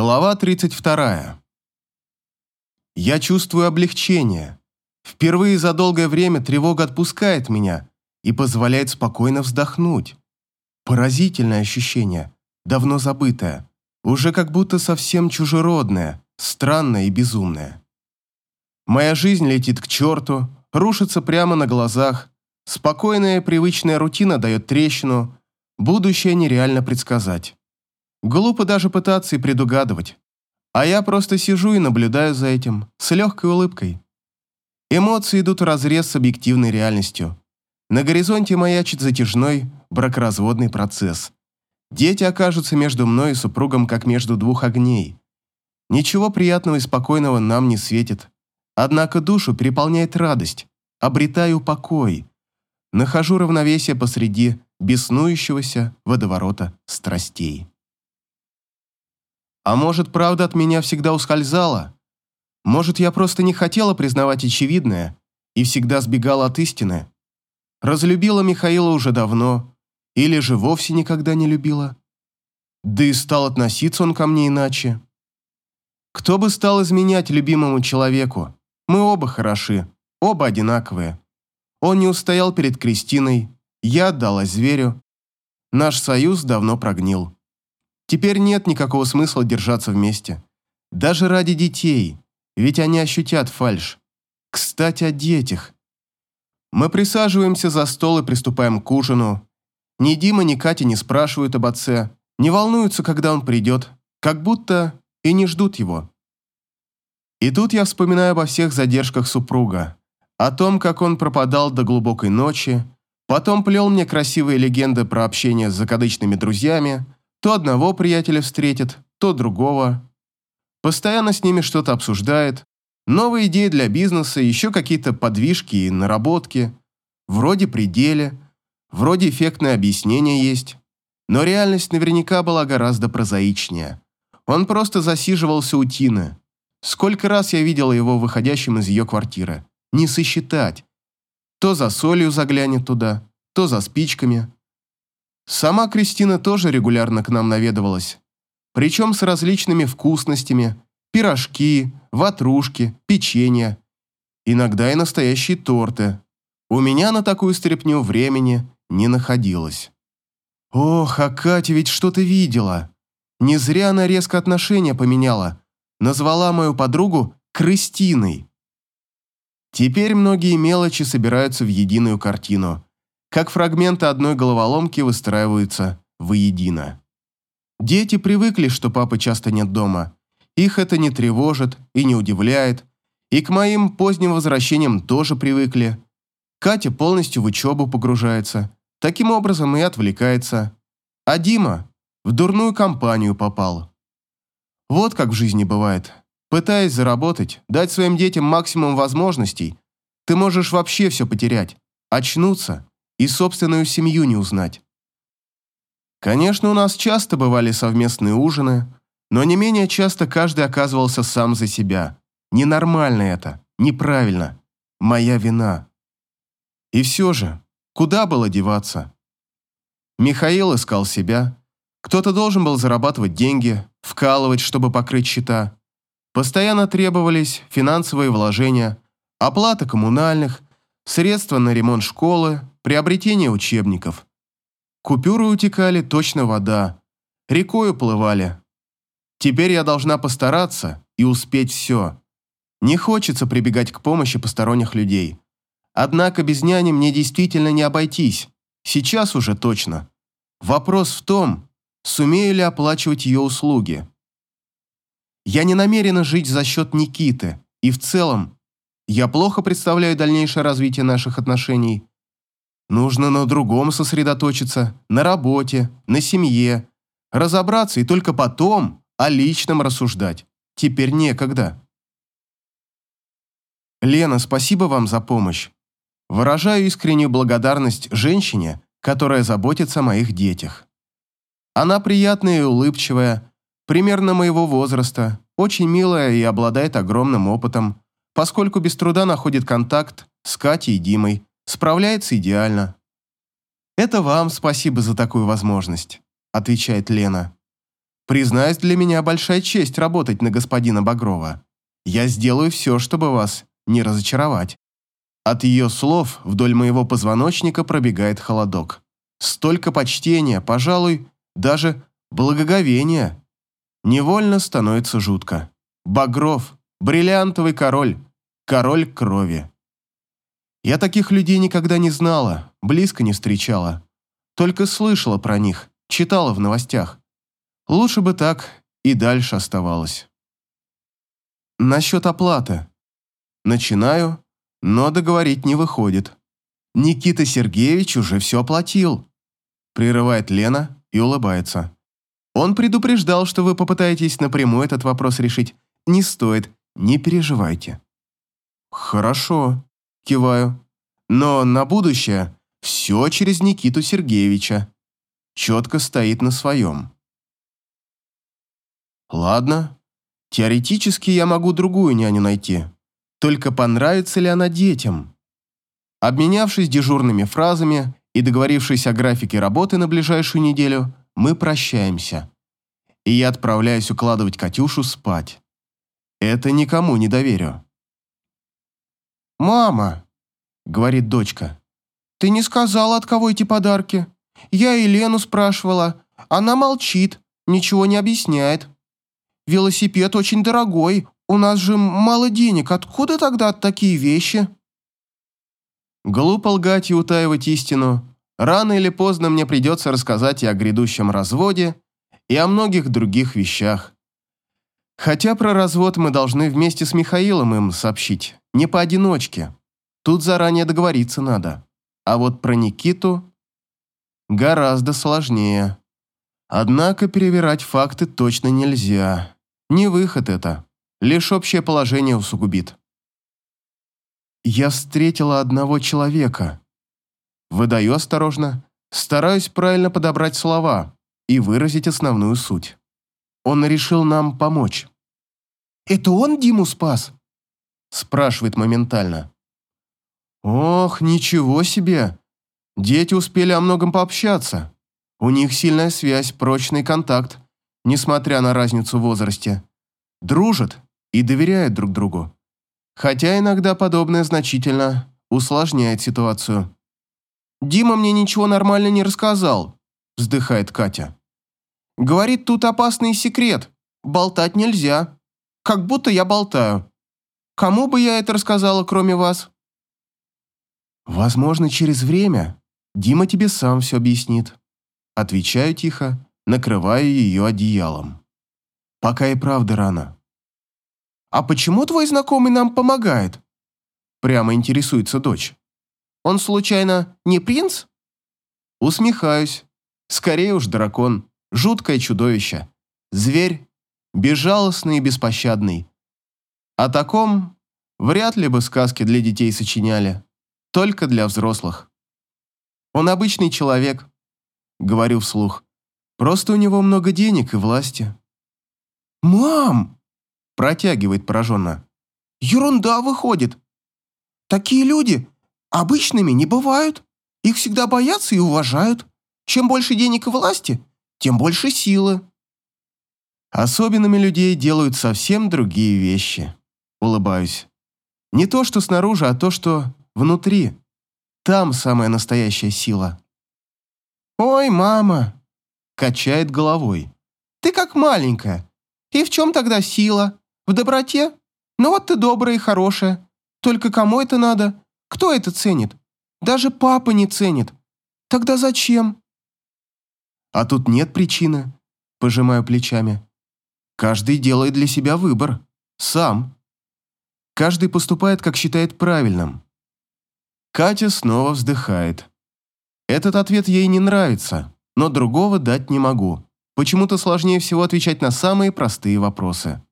Глава 32. Я чувствую облегчение. Впервые за долгое время тревога отпускает меня и позволяет спокойно вздохнуть. Поразительное ощущение, давно забытое, уже как будто совсем чужеродное, странное и безумное. Моя жизнь летит к черту, рушится прямо на глазах, спокойная привычная рутина дает трещину, будущее нереально предсказать. Глупо даже пытаться и предугадывать. А я просто сижу и наблюдаю за этим, с легкой улыбкой. Эмоции идут вразрез с объективной реальностью. На горизонте маячит затяжной бракоразводный процесс. Дети окажутся между мной и супругом, как между двух огней. Ничего приятного и спокойного нам не светит. Однако душу переполняет радость. Обретаю покой. Нахожу равновесие посреди беснующегося водоворота страстей. А может, правда от меня всегда ускользала? Может, я просто не хотела признавать очевидное и всегда сбегала от истины? Разлюбила Михаила уже давно, или же вовсе никогда не любила? Да и стал относиться он ко мне иначе. Кто бы стал изменять любимому человеку? Мы оба хороши, оба одинаковые. Он не устоял перед Кристиной, я отдалась зверю. Наш союз давно прогнил. Теперь нет никакого смысла держаться вместе. Даже ради детей, ведь они ощутят фальшь. Кстати, о детях. Мы присаживаемся за стол и приступаем к ужину. Ни Дима, ни Катя не спрашивают об отце, не волнуются, когда он придет, как будто и не ждут его. И тут я вспоминаю обо всех задержках супруга, о том, как он пропадал до глубокой ночи, потом плел мне красивые легенды про общение с закадычными друзьями, то одного приятеля встретит, то другого. Постоянно с ними что-то обсуждает. Новые идеи для бизнеса, еще какие-то подвижки и наработки. Вроде пределе, вроде эффектное объяснение есть. Но реальность наверняка была гораздо прозаичнее. Он просто засиживался у Тины. Сколько раз я видела его выходящим из ее квартиры. Не сосчитать. То за солью заглянет туда, то за спичками, Сама Кристина тоже регулярно к нам наведывалась. Причем с различными вкусностями, пирожки, ватрушки, печенье. Иногда и настоящие торты. У меня на такую стряпню времени не находилось. Ох, а Катя ведь что-то видела. Не зря она резко отношения поменяла. Назвала мою подругу Кристиной. Теперь многие мелочи собираются в единую картину – как фрагменты одной головоломки выстраиваются воедино. Дети привыкли, что папы часто нет дома. Их это не тревожит и не удивляет. И к моим поздним возвращениям тоже привыкли. Катя полностью в учебу погружается. Таким образом и отвлекается. А Дима в дурную компанию попал. Вот как в жизни бывает. Пытаясь заработать, дать своим детям максимум возможностей, ты можешь вообще все потерять, очнуться и собственную семью не узнать. Конечно, у нас часто бывали совместные ужины, но не менее часто каждый оказывался сам за себя. Ненормально это, неправильно, моя вина. И все же, куда было деваться? Михаил искал себя, кто-то должен был зарабатывать деньги, вкалывать, чтобы покрыть счета. Постоянно требовались финансовые вложения, оплата коммунальных, средства на ремонт школы, приобретение учебников. Купюры утекали, точно вода. Рекой уплывали. Теперь я должна постараться и успеть все. Не хочется прибегать к помощи посторонних людей. Однако без няни мне действительно не обойтись. Сейчас уже точно. Вопрос в том, сумею ли оплачивать ее услуги. Я не намерена жить за счет Никиты, и в целом я плохо представляю дальнейшее развитие наших отношений. Нужно на другом сосредоточиться, на работе, на семье, разобраться и только потом о личном рассуждать. Теперь некогда. Лена, спасибо вам за помощь. Выражаю искреннюю благодарность женщине, которая заботится о моих детях. Она приятная и улыбчивая, примерно моего возраста, очень милая и обладает огромным опытом, поскольку без труда находит контакт с Катей и Димой, Справляется идеально. Это вам спасибо за такую возможность, отвечает Лена. Признаюсь, для меня большая честь работать на господина Багрова. Я сделаю все, чтобы вас не разочаровать. От ее слов вдоль моего позвоночника пробегает холодок. Столько почтения, пожалуй, даже благоговения. Невольно становится жутко. Багров, бриллиантовый король, король крови. Я таких людей никогда не знала, близко не встречала. Только слышала про них, читала в новостях. Лучше бы так и дальше оставалось. Насчет оплаты. Начинаю, но договорить не выходит. Никита Сергеевич уже все оплатил. Прерывает Лена и улыбается. Он предупреждал, что вы попытаетесь напрямую этот вопрос решить. Не стоит, не переживайте. Хорошо, киваю. Но на будущее все через Никиту Сергеевича. Четко стоит на своем. Ладно, теоретически я могу другую няню найти. Только понравится ли она детям? Обменявшись дежурными фразами и договорившись о графике работы на ближайшую неделю, мы прощаемся. И я отправляюсь укладывать Катюшу спать. Это никому не доверю. «Мама», — говорит дочка, — «ты не сказала, от кого эти подарки? Я Елену спрашивала. Она молчит, ничего не объясняет. Велосипед очень дорогой, у нас же мало денег, откуда тогда такие вещи?» Глупо лгать и утаивать истину. Рано или поздно мне придется рассказать и о грядущем разводе, и о многих других вещах. Хотя про развод мы должны вместе с Михаилом им сообщить, не поодиночке. Тут заранее договориться надо. А вот про Никиту гораздо сложнее. Однако перевирать факты точно нельзя. Не выход это лишь общее положение усугубит. Я встретила одного человека. Выдаю осторожно, стараюсь правильно подобрать слова и выразить основную суть. Он решил нам помочь. «Это он Диму спас?» Спрашивает моментально. «Ох, ничего себе! Дети успели о многом пообщаться. У них сильная связь, прочный контакт, несмотря на разницу в возрасте. Дружат и доверяют друг другу. Хотя иногда подобное значительно усложняет ситуацию. «Дима мне ничего нормально не рассказал», – вздыхает Катя. «Говорит, тут опасный секрет, болтать нельзя. Как будто я болтаю. Кому бы я это рассказала, кроме вас?» «Возможно, через время Дима тебе сам все объяснит». Отвечаю тихо, накрываю ее одеялом. Пока и правда рано. «А почему твой знакомый нам помогает?» Прямо интересуется дочь. «Он, случайно, не принц?» Усмехаюсь. Скорее уж дракон. Жуткое чудовище. Зверь. Безжалостный и беспощадный. О таком вряд ли бы сказки для детей сочиняли. Только для взрослых. Он обычный человек. Говорю вслух. Просто у него много денег и власти. «Мам!» Протягивает пораженно. «Ерунда выходит. Такие люди обычными не бывают. Их всегда боятся и уважают. Чем больше денег и власти, тем больше силы». Особенными людей делают совсем другие вещи. Улыбаюсь. Не то, что снаружи, а то, что внутри. Там самая настоящая сила. «Ой, мама!» Качает головой. «Ты как маленькая. И в чем тогда сила? В доброте? Ну вот ты добрая и хорошая. Только кому это надо? Кто это ценит? Даже папа не ценит. Тогда зачем? А тут нет причины. Пожимаю плечами. Каждый делает для себя выбор. Сам. Каждый поступает, как считает правильным. Катя снова вздыхает. Этот ответ ей не нравится, но другого дать не могу. Почему-то сложнее всего отвечать на самые простые вопросы.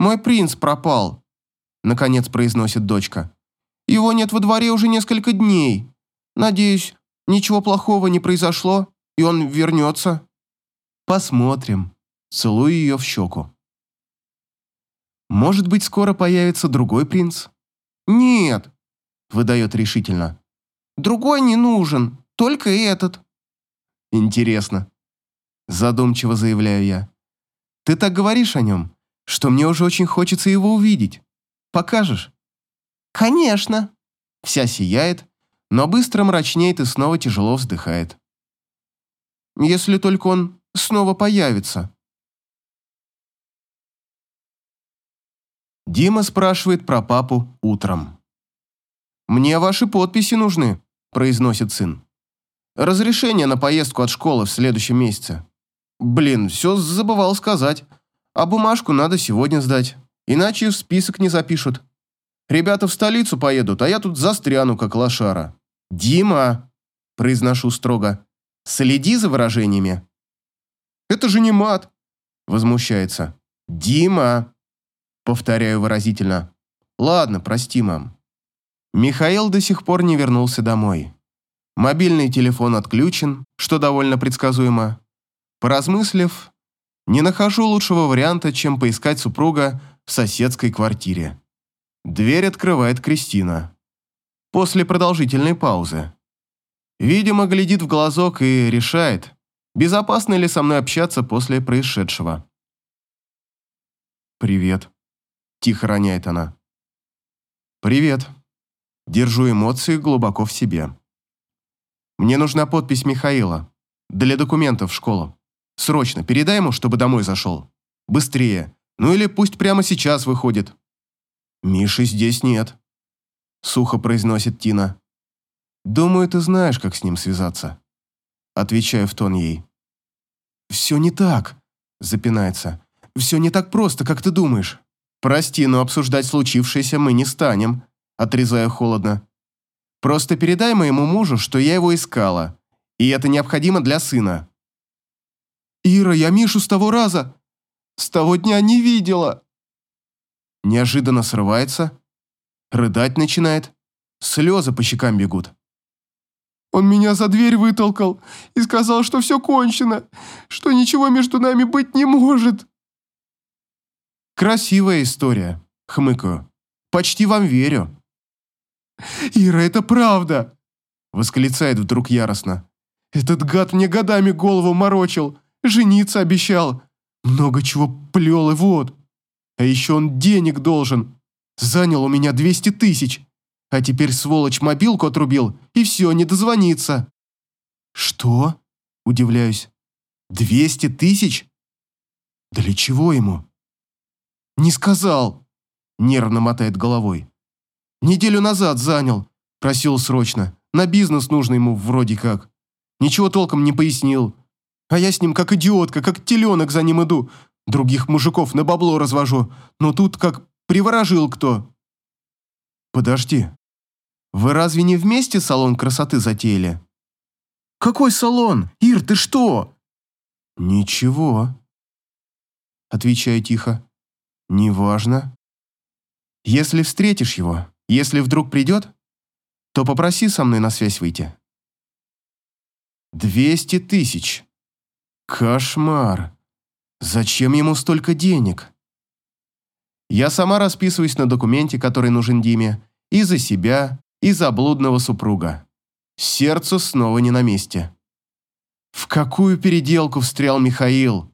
«Мой принц пропал», — наконец произносит дочка. «Его нет во дворе уже несколько дней. Надеюсь, ничего плохого не произошло, и он вернется». «Посмотрим». Целую ее в щеку. «Может быть, скоро появится другой принц?» «Нет», — выдает решительно. «Другой не нужен, только этот». «Интересно, задумчиво заявляю я. Ты так говоришь о нем, что мне уже очень хочется его увидеть. Покажешь? Конечно. Вся сияет, но быстро мрачнеет и снова тяжело вздыхает. Если только он снова появится. Дима спрашивает про папу утром. «Мне ваши подписи нужны», – произносит сын. «Разрешение на поездку от школы в следующем месяце. Блин, все забывал сказать. А бумажку надо сегодня сдать, иначе в список не запишут. Ребята в столицу поедут, а я тут застряну, как лошара». «Дима», – произношу строго, – «следи за выражениями». «Это же не мат», – возмущается. «Дима», Повторяю выразительно. «Ладно, прости, мам». Михаил до сих пор не вернулся домой. Мобильный телефон отключен, что довольно предсказуемо. Поразмыслив, не нахожу лучшего варианта, чем поискать супруга в соседской квартире. Дверь открывает Кристина. После продолжительной паузы. Видимо, глядит в глазок и решает, безопасно ли со мной общаться после происшедшего. «Привет», Тихо роняет она. «Привет». Держу эмоции глубоко в себе. Мне нужна подпись Михаила. Для документов в школу. Срочно, передай ему, чтобы домой зашел. Быстрее. Ну или пусть прямо сейчас выходит. Миши здесь нет. Сухо произносит Тина. Думаю, ты знаешь, как с ним связаться. Отвечаю в тон ей. Все не так, запинается. Все не так просто, как ты думаешь. «Прости, но обсуждать случившееся мы не станем», – отрезаю холодно. «Просто передай моему мужу, что я его искала, и это необходимо для сына». «Ира, я Мишу с того раза, с того дня не видела». Неожиданно срывается, рыдать начинает, слезы по щекам бегут. Он меня за дверь вытолкал и сказал, что все кончено, что ничего между нами быть не может. «Красивая история», — хмыкаю. «Почти вам верю». «Ира, это правда!» — восклицает вдруг яростно. «Этот гад мне годами голову морочил, жениться обещал, много чего плел и вот. А еще он денег должен. Занял у меня 200 тысяч. А теперь сволочь мобилку отрубил, и все, не дозвонится». «Что?» – удивляюсь. «Двести тысяч? Для чего ему?» «Не сказал!» Нервно мотает головой. «Неделю назад занял. Просил срочно. На бизнес нужно ему вроде как. Ничего толком не пояснил. А я с ним как идиотка, как теленок за ним иду. Других мужиков на бабло развожу. Но тут как приворожил кто». «Подожди. Вы разве не вместе салон красоты затеяли?» «Какой салон? Ир, ты что?» «Ничего», — отвечаю тихо. «Неважно. Если встретишь его, если вдруг придет, то попроси со мной на связь выйти». «Двести тысяч. Кошмар. Зачем ему столько денег?» Я сама расписываюсь на документе, который нужен Диме, и за себя, и за блудного супруга. Сердце снова не на месте. В какую переделку встрял Михаил?